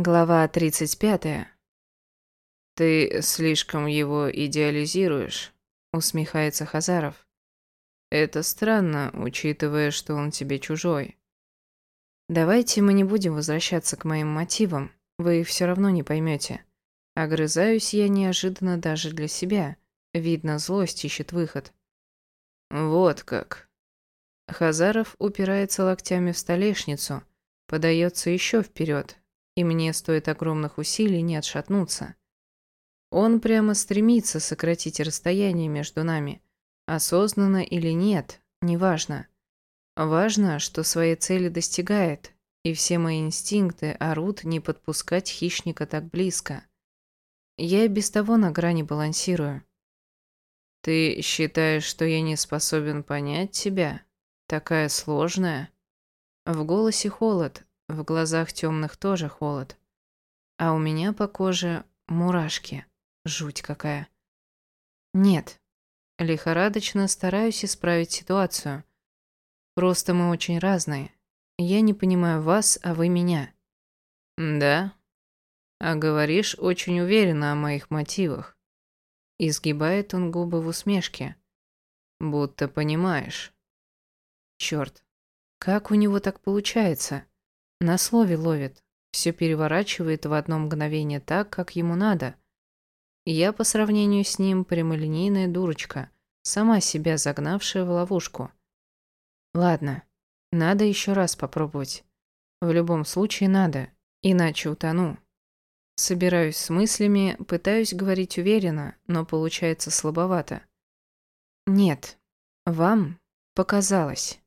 Глава 35. «Ты слишком его идеализируешь», — усмехается Хазаров. «Это странно, учитывая, что он тебе чужой». «Давайте мы не будем возвращаться к моим мотивам, вы все равно не поймете. Огрызаюсь я неожиданно даже для себя. Видно, злость ищет выход». «Вот как». Хазаров упирается локтями в столешницу, подается еще вперед, и мне стоит огромных усилий не отшатнуться. Он прямо стремится сократить расстояние между нами. Осознанно или нет, неважно. Важно, что своей цели достигает, и все мои инстинкты орут не подпускать хищника так близко. Я и без того на грани балансирую. «Ты считаешь, что я не способен понять тебя? Такая сложная?» В голосе холод, в глазах темных тоже холод. А у меня по коже мурашки. Жуть какая. Нет. Лихорадочно стараюсь исправить ситуацию. Просто мы очень разные. Я не понимаю вас, а вы меня. Да? А говоришь очень уверенно о моих мотивах. Изгибает он губы в усмешке. Будто понимаешь. Черт. Как у него так получается? На слове ловит. Все переворачивает в одно мгновение так, как ему надо. Я по сравнению с ним прямолинейная дурочка, сама себя загнавшая в ловушку. Ладно, надо еще раз попробовать. В любом случае надо, иначе утону. Собираюсь с мыслями, пытаюсь говорить уверенно, но получается слабовато. Нет, вам показалось.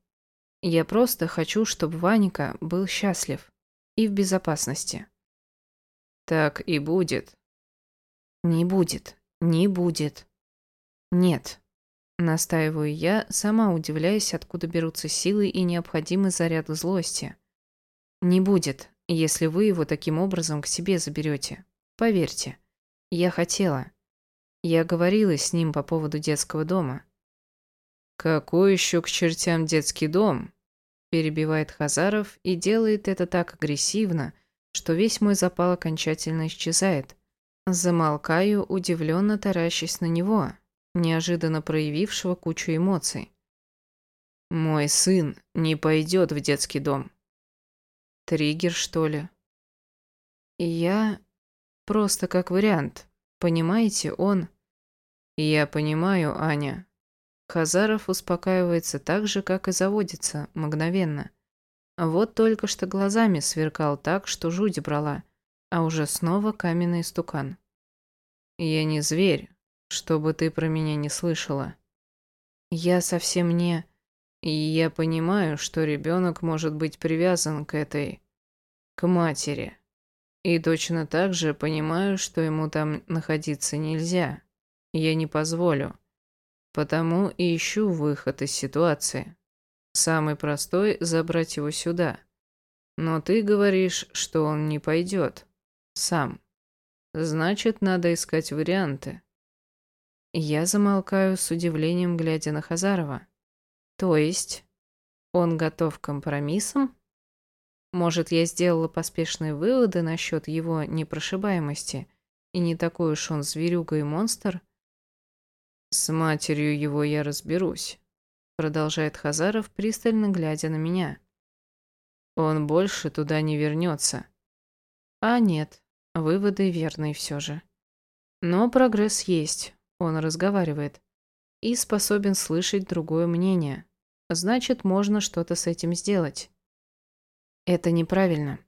Я просто хочу, чтобы Ванька был счастлив и в безопасности. Так и будет. Не будет, не будет. Нет. Настаиваю я, сама удивляясь, откуда берутся силы и необходимый заряд злости. Не будет, если вы его таким образом к себе заберете. Поверьте, я хотела. Я говорила с ним по поводу детского дома. «Какой еще к чертям детский дом?» Перебивает Хазаров и делает это так агрессивно, что весь мой запал окончательно исчезает. Замолкаю, удивленно таращась на него, неожиданно проявившего кучу эмоций. «Мой сын не пойдет в детский дом». Триггер, что ли? Я... Просто как вариант. Понимаете, он... Я понимаю, Аня. Хазаров успокаивается так же, как и заводится, мгновенно. Вот только что глазами сверкал так, что жуть брала, а уже снова каменный стукан. «Я не зверь, чтобы ты про меня не слышала». «Я совсем не...» «И я понимаю, что ребенок может быть привязан к этой... к матери. И точно так же понимаю, что ему там находиться нельзя. Я не позволю». Потому и ищу выход из ситуации. Самый простой – забрать его сюда. Но ты говоришь, что он не пойдет. Сам. Значит, надо искать варианты. Я замолкаю с удивлением, глядя на Хазарова. То есть, он готов к компромиссам? Может, я сделала поспешные выводы насчет его непрошибаемости, и не такой уж он зверюга и монстр – «С матерью его я разберусь», — продолжает Хазаров, пристально глядя на меня. «Он больше туда не вернется». А нет, выводы верные все же. Но прогресс есть, он разговаривает. И способен слышать другое мнение. Значит, можно что-то с этим сделать. Это неправильно.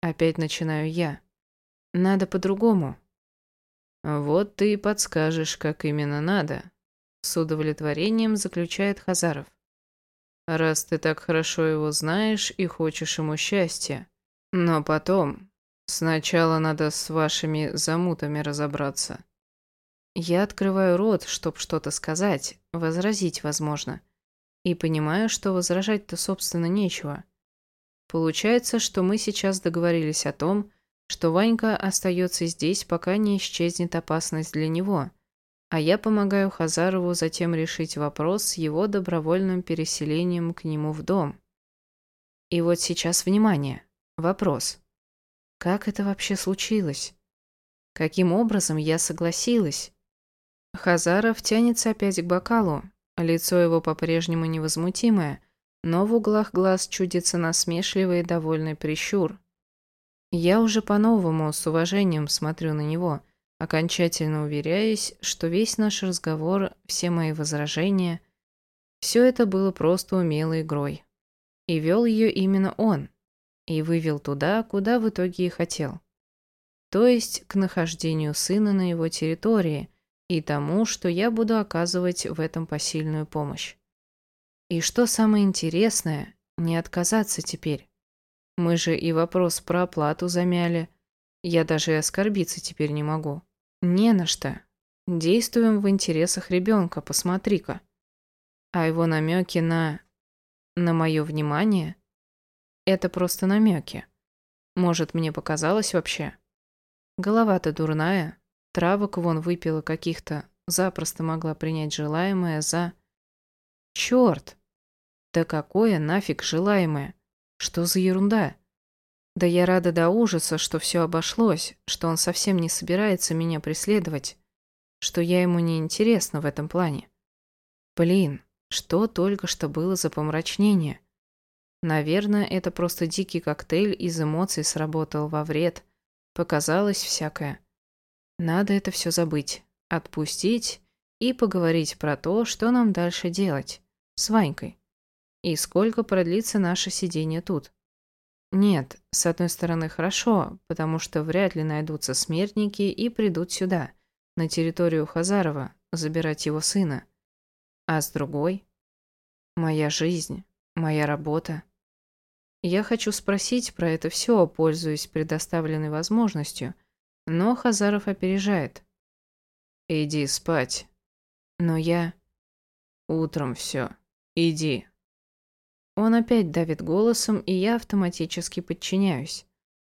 Опять начинаю я. Надо по-другому. «Вот ты и подскажешь, как именно надо», — с удовлетворением заключает Хазаров. «Раз ты так хорошо его знаешь и хочешь ему счастья. Но потом, сначала надо с вашими замутами разобраться». Я открываю рот, чтоб что-то сказать, возразить, возможно. И понимаю, что возражать-то, собственно, нечего. Получается, что мы сейчас договорились о том, что Ванька остается здесь, пока не исчезнет опасность для него, а я помогаю Хазарову затем решить вопрос с его добровольным переселением к нему в дом. И вот сейчас внимание, вопрос. Как это вообще случилось? Каким образом я согласилась? Хазаров тянется опять к бокалу. Лицо его по-прежнему невозмутимое, но в углах глаз чудится насмешливый и довольный прищур. Я уже по-новому с уважением смотрю на него, окончательно уверяясь, что весь наш разговор, все мои возражения, все это было просто умелой игрой. И вел ее именно он, и вывел туда, куда в итоге и хотел. То есть к нахождению сына на его территории и тому, что я буду оказывать в этом посильную помощь. И что самое интересное, не отказаться теперь. Мы же и вопрос про оплату замяли. Я даже и оскорбиться теперь не могу. Не на что. Действуем в интересах ребенка, посмотри-ка. А его намеки на... на мое внимание — это просто намеки. Может, мне показалось вообще? Голова-то дурная. Травок вон выпила каких-то. Запросто могла принять желаемое за... Черт! Да какое нафиг желаемое? Что за ерунда? Да я рада до ужаса, что все обошлось, что он совсем не собирается меня преследовать, что я ему не интересна в этом плане. Блин, что только что было за помрачнение? Наверное, это просто дикий коктейль из эмоций сработал во вред. Показалось всякое. Надо это все забыть, отпустить и поговорить про то, что нам дальше делать с Ванькой. И сколько продлится наше сидение тут. Нет, с одной стороны хорошо, потому что вряд ли найдутся смертники и придут сюда, на территорию Хазарова, забирать его сына. А с другой? Моя жизнь, моя работа. Я хочу спросить про это все, пользуясь предоставленной возможностью, но Хазаров опережает. Иди спать. Но я... Утром все. Иди. Он опять давит голосом, и я автоматически подчиняюсь.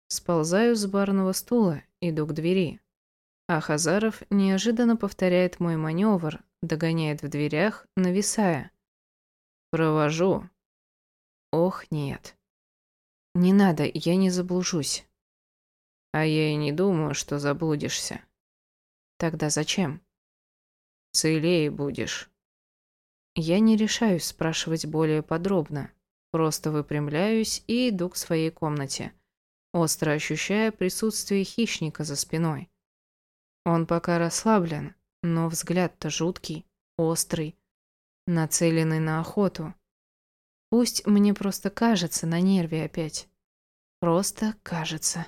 Сползаю с барного стула, иду к двери. А Хазаров неожиданно повторяет мой маневр, догоняет в дверях, нависая. «Провожу». «Ох, нет». «Не надо, я не заблужусь». «А я и не думаю, что заблудишься». «Тогда зачем?» «Целее будешь». Я не решаюсь спрашивать более подробно. Просто выпрямляюсь и иду к своей комнате, остро ощущая присутствие хищника за спиной. Он пока расслаблен, но взгляд-то жуткий, острый, нацеленный на охоту. Пусть мне просто кажется на нерве опять. Просто кажется.